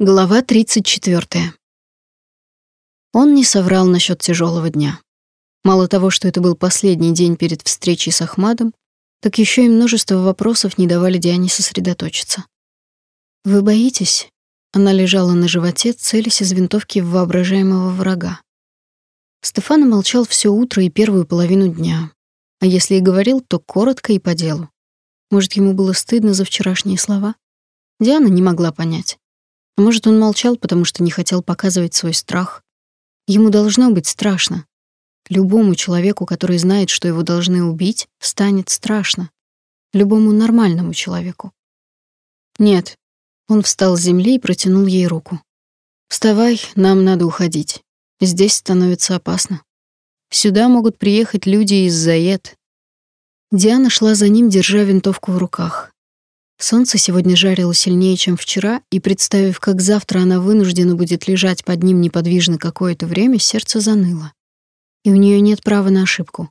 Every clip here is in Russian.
Глава 34. Он не соврал насчет тяжелого дня. Мало того, что это был последний день перед встречей с Ахмадом, так еще и множество вопросов не давали Диане сосредоточиться. «Вы боитесь?» Она лежала на животе, целясь из винтовки в воображаемого врага. Стефана молчал все утро и первую половину дня. А если и говорил, то коротко и по делу. Может, ему было стыдно за вчерашние слова? Диана не могла понять. А может, он молчал, потому что не хотел показывать свой страх. Ему должно быть страшно. Любому человеку, который знает, что его должны убить, станет страшно. Любому нормальному человеку. Нет. Он встал с земли и протянул ей руку. Вставай, нам надо уходить. Здесь становится опасно. Сюда могут приехать люди из Заед. Диана шла за ним, держа винтовку в руках. Солнце сегодня жарило сильнее, чем вчера, и представив, как завтра она вынуждена будет лежать под ним неподвижно какое-то время, сердце заныло. И у нее нет права на ошибку.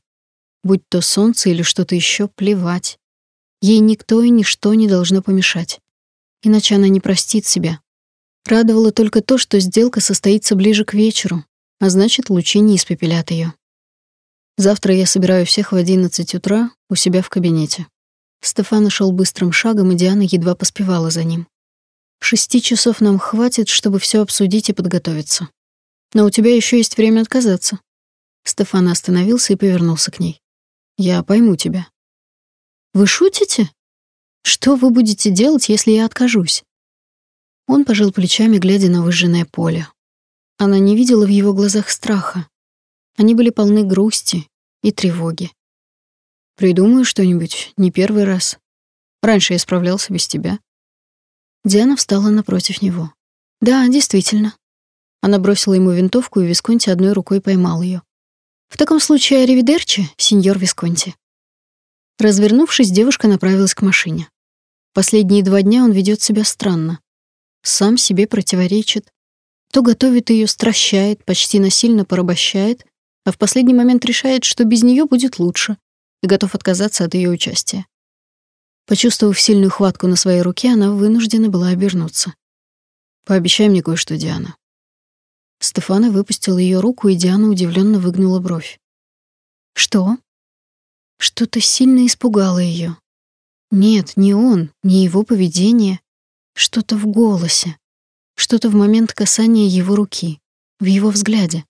Будь то солнце или что-то еще, плевать. Ей никто и ничто не должно помешать. Иначе она не простит себя. Радовало только то, что сделка состоится ближе к вечеру, а значит, лучи не испепелят ее. Завтра я собираю всех в одиннадцать утра у себя в кабинете. Стефан шел быстрым шагом, и Диана едва поспевала за ним. Шести часов нам хватит, чтобы все обсудить и подготовиться. Но у тебя еще есть время отказаться. Стефан остановился и повернулся к ней. Я пойму тебя. Вы шутите? Что вы будете делать, если я откажусь? Он пожал плечами, глядя на выжженное поле. Она не видела в его глазах страха. Они были полны грусти и тревоги. Придумаю что-нибудь, не первый раз. Раньше я справлялся без тебя. Диана встала напротив него. Да, действительно. Она бросила ему винтовку, и Висконти одной рукой поймал ее. В таком случае аривидерчи, сеньор Висконти. Развернувшись, девушка направилась к машине. Последние два дня он ведет себя странно. Сам себе противоречит. То готовит ее, стращает, почти насильно порабощает, а в последний момент решает, что без нее будет лучше и готов отказаться от ее участия. Почувствовав сильную хватку на своей руке, она вынуждена была обернуться. «Пообещай мне кое-что, Диана». Стефана выпустил ее руку, и Диана удивленно выгнула бровь. «Что?» Что-то сильно испугало ее. Нет, не он, не его поведение. Что-то в голосе. Что-то в момент касания его руки, в его взгляде.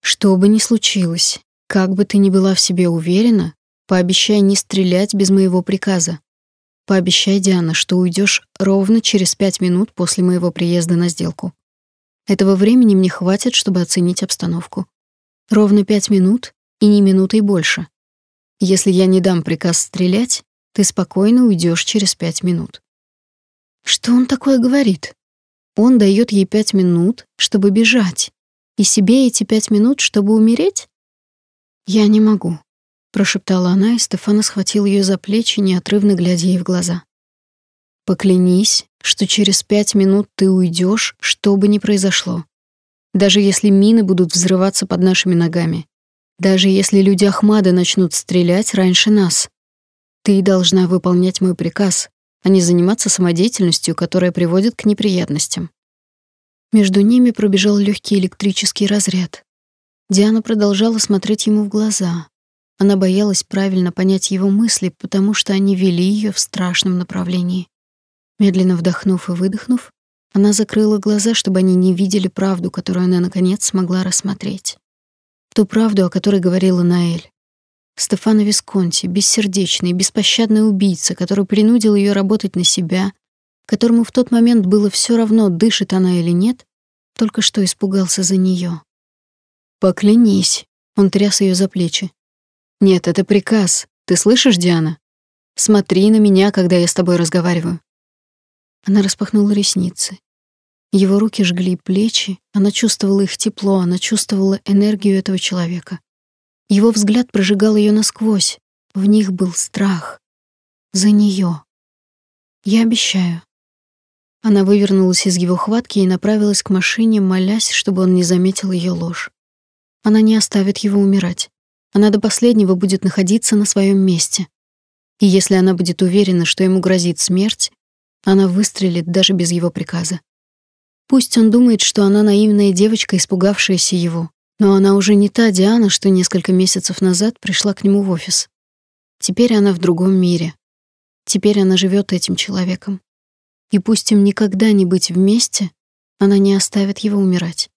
Что бы ни случилось, как бы ты ни была в себе уверена, пообещай не стрелять без моего приказа. Пообещай, Диана, что уйдешь ровно через пять минут после моего приезда на сделку. Этого времени мне хватит, чтобы оценить обстановку. Ровно пять минут и не минутой больше. Если я не дам приказ стрелять, ты спокойно уйдешь через пять минут. Что он такое говорит? Он дает ей пять минут, чтобы бежать, и себе эти пять минут, чтобы умереть? «Я не могу», — прошептала она, и Стефана схватил ее за плечи, неотрывно глядя ей в глаза. «Поклянись, что через пять минут ты уйдешь, что бы ни произошло. Даже если мины будут взрываться под нашими ногами. Даже если люди Ахмада начнут стрелять раньше нас. Ты должна выполнять мой приказ, а не заниматься самодеятельностью, которая приводит к неприятностям». Между ними пробежал легкий электрический разряд. Диана продолжала смотреть ему в глаза. Она боялась правильно понять его мысли, потому что они вели ее в страшном направлении. Медленно вдохнув и выдохнув, она закрыла глаза, чтобы они не видели правду, которую она наконец смогла рассмотреть. Ту правду, о которой говорила Наэль. Стефано Висконти, бессердечный, беспощадный убийца, который принудил ее работать на себя, которому в тот момент было все равно, дышит она или нет, только что испугался за нее. Поклянись. Он тряс ее за плечи. Нет, это приказ. Ты слышишь, Диана? Смотри на меня, когда я с тобой разговариваю. Она распахнула ресницы. Его руки жгли плечи, она чувствовала их тепло, она чувствовала энергию этого человека. Его взгляд прожигал ее насквозь. В них был страх. За нее. Я обещаю. Она вывернулась из его хватки и направилась к машине, молясь, чтобы он не заметил ее ложь. Она не оставит его умирать. Она до последнего будет находиться на своем месте. И если она будет уверена, что ему грозит смерть, она выстрелит даже без его приказа. Пусть он думает, что она наивная девочка, испугавшаяся его, но она уже не та Диана, что несколько месяцев назад пришла к нему в офис. Теперь она в другом мире. Теперь она живет этим человеком. И пусть им никогда не быть вместе, она не оставит его умирать.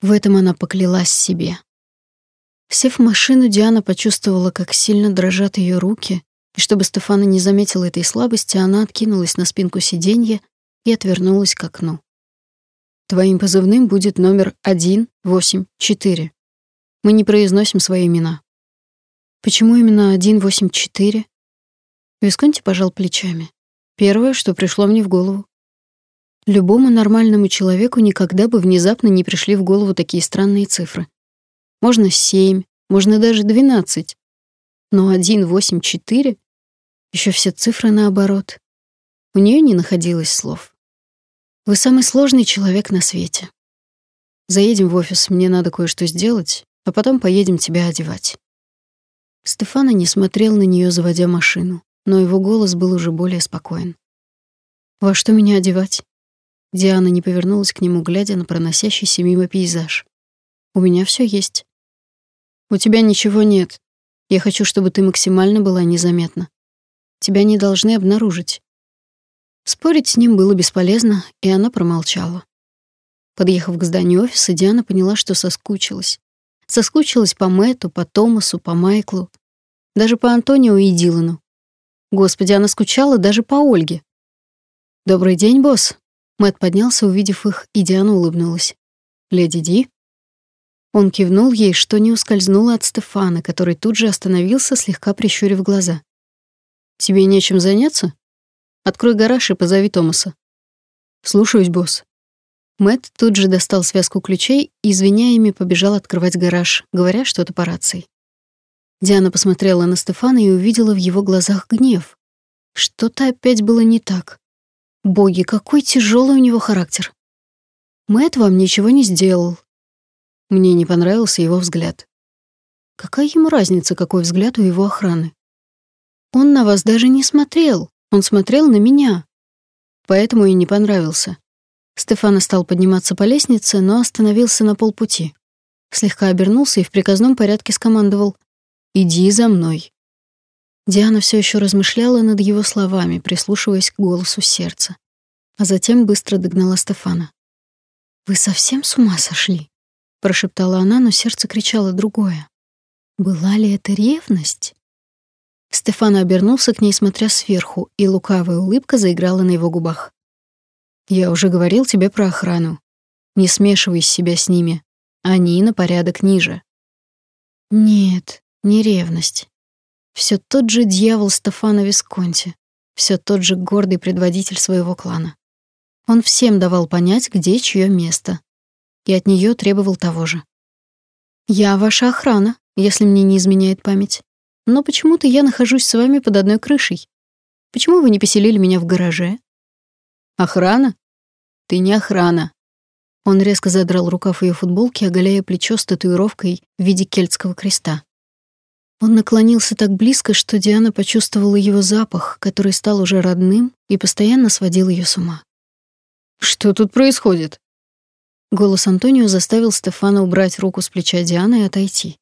В этом она поклялась себе. Сев в машину, Диана почувствовала, как сильно дрожат ее руки, и чтобы Стефана не заметила этой слабости, она откинулась на спинку сиденья и отвернулась к окну. Твоим позывным будет номер 184. Мы не произносим свои имена. Почему именно 184? Висконти пожал плечами. Первое, что пришло мне в голову. Любому нормальному человеку никогда бы внезапно не пришли в голову такие странные цифры. Можно семь, можно даже двенадцать. Но один, восемь, четыре — еще все цифры наоборот. У нее не находилось слов. Вы самый сложный человек на свете. Заедем в офис, мне надо кое-что сделать, а потом поедем тебя одевать. Стефана не смотрел на нее, заводя машину, но его голос был уже более спокоен. Во что меня одевать? Диана не повернулась к нему, глядя на проносящийся мимо пейзаж. У меня все есть. У тебя ничего нет. Я хочу, чтобы ты максимально была незаметна. Тебя не должны обнаружить. Спорить с ним было бесполезно, и она промолчала. Подъехав к зданию офиса, Диана поняла, что соскучилась. Соскучилась по Мэту, по Томасу, по Майклу, даже по Антонио и Дилану. Господи, она скучала даже по Ольге. «Добрый день, босс», Мэт поднялся, увидев их, и Диана улыбнулась. «Леди Ди?» Он кивнул ей, что не ускользнуло от Стефана, который тут же остановился, слегка прищурив глаза. «Тебе нечем заняться? Открой гараж и позови Томаса». «Слушаюсь, босс». Мэт тут же достал связку ключей и, ими, побежал открывать гараж, говоря что-то по рации. Диана посмотрела на Стефана и увидела в его глазах гнев. Что-то опять было не так. Боги, какой тяжелый у него характер. Мэт вам ничего не сделал. Мне не понравился его взгляд. Какая ему разница, какой взгляд у его охраны? Он на вас даже не смотрел. Он смотрел на меня. Поэтому и не понравился. Стефана стал подниматься по лестнице, но остановился на полпути. Слегка обернулся и в приказном порядке скомандовал «Иди за мной». Диана все еще размышляла над его словами, прислушиваясь к голосу сердца. А затем быстро догнала Стефана. «Вы совсем с ума сошли?» — прошептала она, но сердце кричало другое. «Была ли это ревность?» Стефан обернулся к ней, смотря сверху, и лукавая улыбка заиграла на его губах. «Я уже говорил тебе про охрану. Не смешивай себя с ними. Они на порядок ниже». «Нет, не ревность. Все тот же дьявол Стефана Висконти, все тот же гордый предводитель своего клана. Он всем давал понять, где чье место, и от нее требовал того же. «Я ваша охрана, если мне не изменяет память. Но почему-то я нахожусь с вами под одной крышей. Почему вы не поселили меня в гараже?» «Охрана? Ты не охрана». Он резко задрал рукав ее футболки, оголяя плечо с татуировкой в виде кельтского креста. Он наклонился так близко, что Диана почувствовала его запах, который стал уже родным и постоянно сводил ее с ума. «Что тут происходит?» Голос Антонио заставил Стефана убрать руку с плеча Дианы и отойти.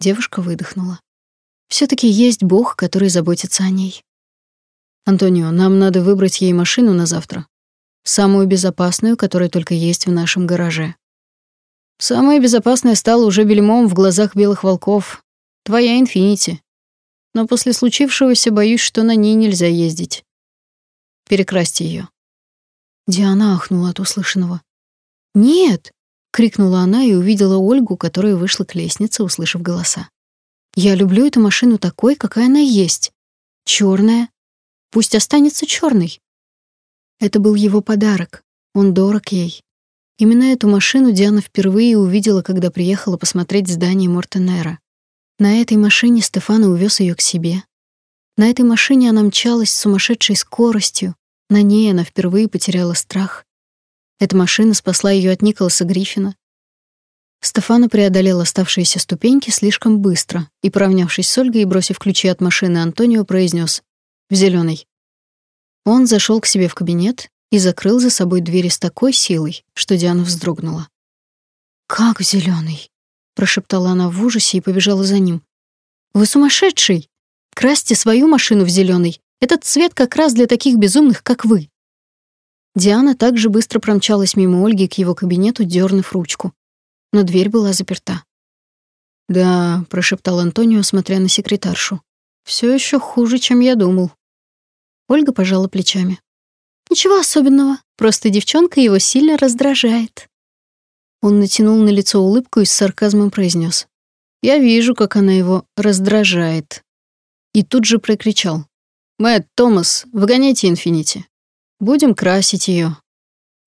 Девушка выдохнула. все таки есть Бог, который заботится о ней. «Антонио, нам надо выбрать ей машину на завтра. Самую безопасную, которая только есть в нашем гараже». «Самая безопасная стала уже бельмом в глазах белых волков, Твоя Инфинити. Но после случившегося боюсь, что на ней нельзя ездить. Перекрасьте ее. Диана ахнула от услышанного. «Нет!» — крикнула она и увидела Ольгу, которая вышла к лестнице, услышав голоса. «Я люблю эту машину такой, какая она есть. Черная. Пусть останется черной». Это был его подарок. Он дорог ей. Именно эту машину Диана впервые увидела, когда приехала посмотреть здание Мортенера. На этой машине Стефана увез ее к себе. На этой машине она мчалась с сумасшедшей скоростью. На ней она впервые потеряла страх. Эта машина спасла ее от Николаса Гриффина. Стефана преодолел оставшиеся ступеньки слишком быстро и, поравнявшись с Ольгой и бросив ключи от машины, Антонио произнес: "В зеленый". Он зашел к себе в кабинет и закрыл за собой двери с такой силой, что Диана вздрогнула. «Как в зеленый? Прошептала она в ужасе и побежала за ним. «Вы сумасшедший! Красьте свою машину в зеленый. Этот цвет как раз для таких безумных, как вы». Диана также быстро промчалась мимо Ольги к его кабинету, дернув ручку. Но дверь была заперта. «Да», — прошептал Антонио, смотря на секретаршу. Все еще хуже, чем я думал». Ольга пожала плечами. «Ничего особенного, просто девчонка его сильно раздражает». Он натянул на лицо улыбку и с сарказмом произнес: «Я вижу, как она его раздражает». И тут же прокричал. «Мэтт, Томас, выгоняйте Инфинити. Будем красить ее.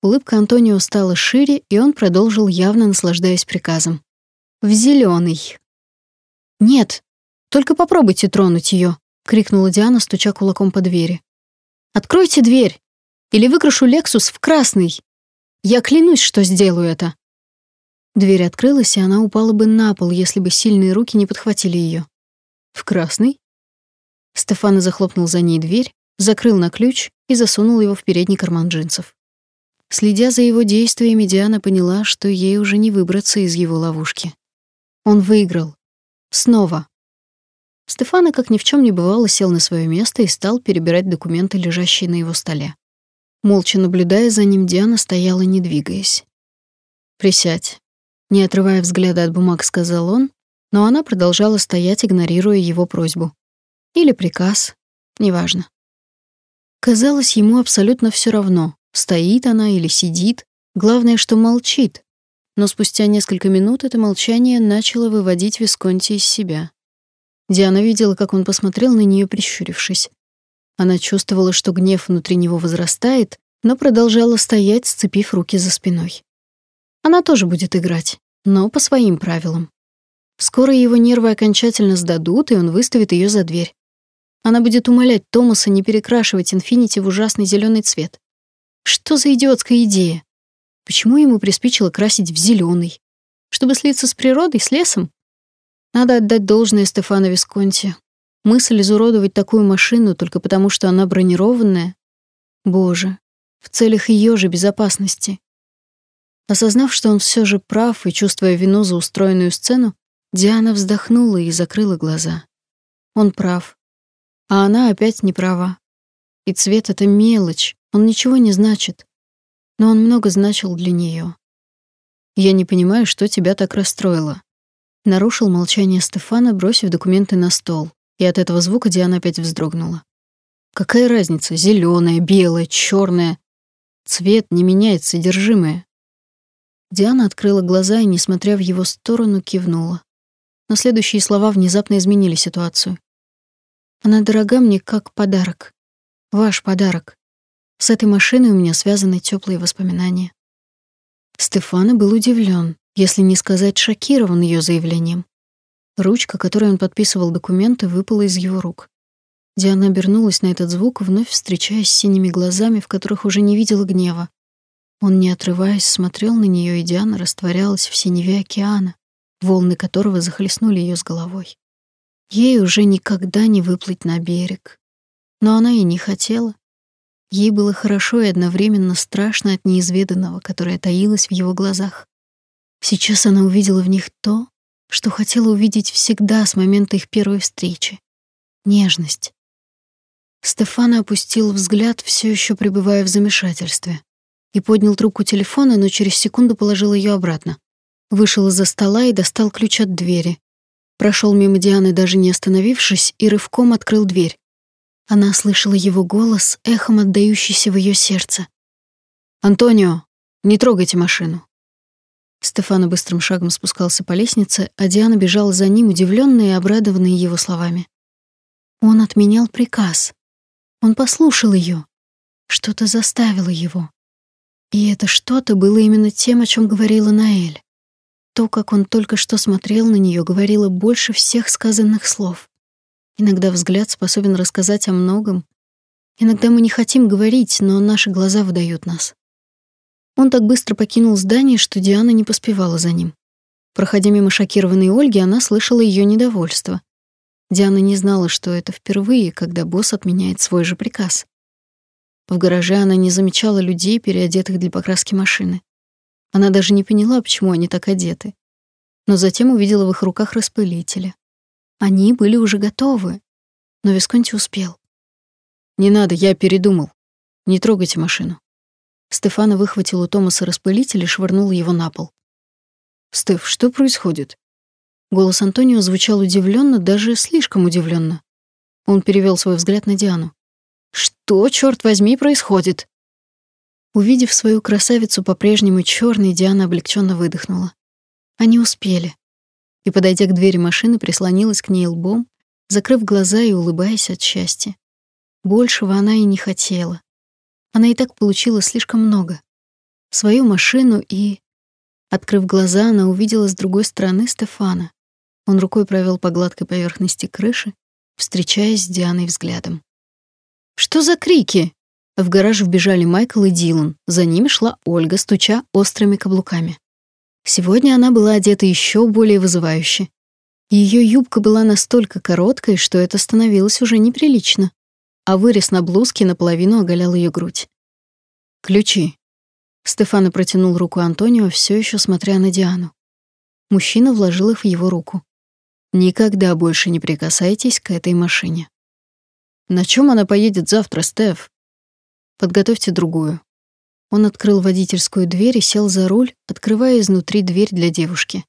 Улыбка Антонио стала шире, и он продолжил, явно наслаждаясь приказом. «В зеленый. «Нет, только попробуйте тронуть ее, крикнула Диана, стуча кулаком по двери. «Откройте дверь, или выкрашу Лексус в красный. Я клянусь, что сделаю это». Дверь открылась, и она упала бы на пол, если бы сильные руки не подхватили ее. «В красный?» Стефана захлопнул за ней дверь, закрыл на ключ и засунул его в передний карман джинсов. Следя за его действиями, Диана поняла, что ей уже не выбраться из его ловушки. Он выиграл. Снова. Стефана, как ни в чем не бывало, сел на свое место и стал перебирать документы, лежащие на его столе. Молча наблюдая за ним, Диана стояла, не двигаясь. «Присядь», не отрывая взгляда от бумаг, сказал он, но она продолжала стоять, игнорируя его просьбу. Или приказ, неважно. Казалось, ему абсолютно все равно, стоит она или сидит, главное, что молчит. Но спустя несколько минут это молчание начало выводить Висконти из себя. Диана видела, как он посмотрел на нее, прищурившись. Она чувствовала, что гнев внутри него возрастает, но продолжала стоять, сцепив руки за спиной. Она тоже будет играть, но по своим правилам. Скоро его нервы окончательно сдадут, и он выставит ее за дверь. Она будет умолять Томаса не перекрашивать Инфинити в ужасный зеленый цвет. Что за идиотская идея? Почему ему приспичило красить в зеленый? Чтобы слиться с природой, с лесом? Надо отдать должное Стефано Висконти. Мысль изуродовать такую машину только потому, что она бронированная. Боже, в целях ее же безопасности. Осознав, что он все же прав и чувствуя вину за устроенную сцену, Диана вздохнула и закрыла глаза. Он прав. А она опять не права. И цвет — это мелочь, он ничего не значит. Но он много значил для нее. «Я не понимаю, что тебя так расстроило». Нарушил молчание Стефана, бросив документы на стол, и от этого звука Диана опять вздрогнула. «Какая разница, зеленая, белая, черная? Цвет не меняет содержимое. Диана открыла глаза и, несмотря в его сторону, кивнула. Но следующие слова внезапно изменили ситуацию. Она дорога мне как подарок. Ваш подарок. С этой машиной у меня связаны теплые воспоминания. Стефана был удивлен, если не сказать шокирован ее заявлением. Ручка, которой он подписывал документы, выпала из его рук. Диана обернулась на этот звук, вновь встречаясь с синими глазами, в которых уже не видела гнева, он, не отрываясь, смотрел на нее, и Диана растворялась в синеве океана, волны которого захлестнули ее с головой. Ей уже никогда не выплыть на берег. Но она и не хотела. Ей было хорошо и одновременно страшно от неизведанного, которое таилось в его глазах. Сейчас она увидела в них то, что хотела увидеть всегда с момента их первой встречи — нежность. Стефана опустил взгляд, все еще пребывая в замешательстве и поднял трубку телефона, но через секунду положил ее обратно. Вышел из-за стола и достал ключ от двери. Прошел мимо Дианы, даже не остановившись, и рывком открыл дверь. Она слышала его голос, эхом отдающийся в ее сердце. «Антонио, не трогайте машину». Стефано быстрым шагом спускался по лестнице, а Диана бежала за ним, удивленная и обрадованная его словами. Он отменял приказ. Он послушал ее. Что-то заставило его. И это что-то было именно тем, о чем говорила Наэль. То, как он только что смотрел на нее, говорило больше всех сказанных слов. Иногда взгляд способен рассказать о многом. Иногда мы не хотим говорить, но наши глаза выдают нас. Он так быстро покинул здание, что Диана не поспевала за ним. Проходя мимо шокированной Ольги, она слышала ее недовольство. Диана не знала, что это впервые, когда босс отменяет свой же приказ. В гараже она не замечала людей, переодетых для покраски машины. Она даже не поняла, почему они так одеты. Но затем увидела в их руках распылители. Они были уже готовы, но Висконти успел. «Не надо, я передумал. Не трогайте машину». Стефана выхватил у Томаса распылитель и швырнул его на пол. «Стеф, что происходит?» Голос Антонио звучал удивленно, даже слишком удивленно. Он перевел свой взгляд на Диану. «Что, черт возьми, происходит?» Увидев свою красавицу по-прежнему черной, Диана облегченно выдохнула. Они успели. И, подойдя к двери машины, прислонилась к ней лбом, закрыв глаза и улыбаясь от счастья. Большего она и не хотела. Она и так получила слишком много. Свою машину и... Открыв глаза, она увидела с другой стороны Стефана. Он рукой провел по гладкой поверхности крыши, встречаясь с Дианой взглядом. «Что за крики?» В гараж вбежали Майкл и Дилан. За ними шла Ольга, стуча острыми каблуками. Сегодня она была одета еще более вызывающе. Ее юбка была настолько короткой, что это становилось уже неприлично, а вырез на блузке наполовину оголял ее грудь. «Ключи». Стефано протянул руку Антонио, все еще смотря на Диану. Мужчина вложил их в его руку. «Никогда больше не прикасайтесь к этой машине». «На чем она поедет завтра, Стеф?» Подготовьте другую. Он открыл водительскую дверь и сел за руль, открывая изнутри дверь для девушки.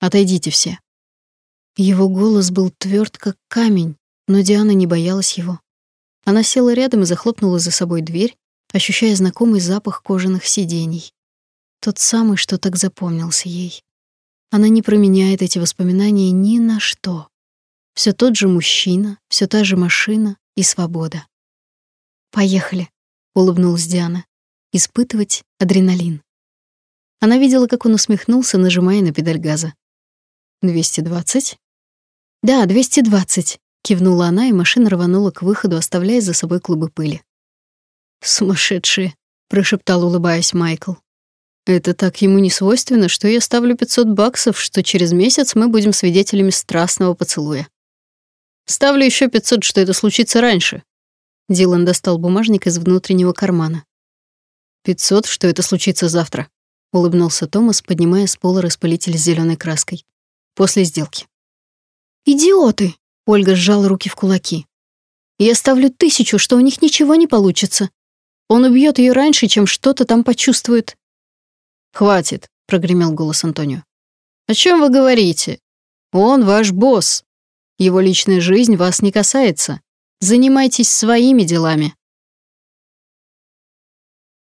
Отойдите все. Его голос был тверд, как камень, но Диана не боялась его. Она села рядом и захлопнула за собой дверь, ощущая знакомый запах кожаных сидений. Тот самый, что так запомнился ей. Она не променяет эти воспоминания ни на что. Все тот же мужчина, все та же машина и свобода. Поехали улыбнулась Диана. Испытывать адреналин. Она видела, как он усмехнулся, нажимая на педаль газа. «220?» «Да, 220», — кивнула она, и машина рванула к выходу, оставляя за собой клубы пыли. «Сумасшедшие», — прошептал, улыбаясь Майкл. «Это так ему не свойственно, что я ставлю 500 баксов, что через месяц мы будем свидетелями страстного поцелуя. Ставлю еще 500, что это случится раньше, Дилан достал бумажник из внутреннего кармана. «Пятьсот, что это случится завтра», — улыбнулся Томас, поднимая с пола распылитель с зеленой краской. «После сделки». «Идиоты!» — Ольга сжала руки в кулаки. «Я ставлю тысячу, что у них ничего не получится. Он убьет ее раньше, чем что-то там почувствует». «Хватит», — прогремел голос Антонио. «О чем вы говорите? Он ваш босс. Его личная жизнь вас не касается. Занимайтесь своими делами.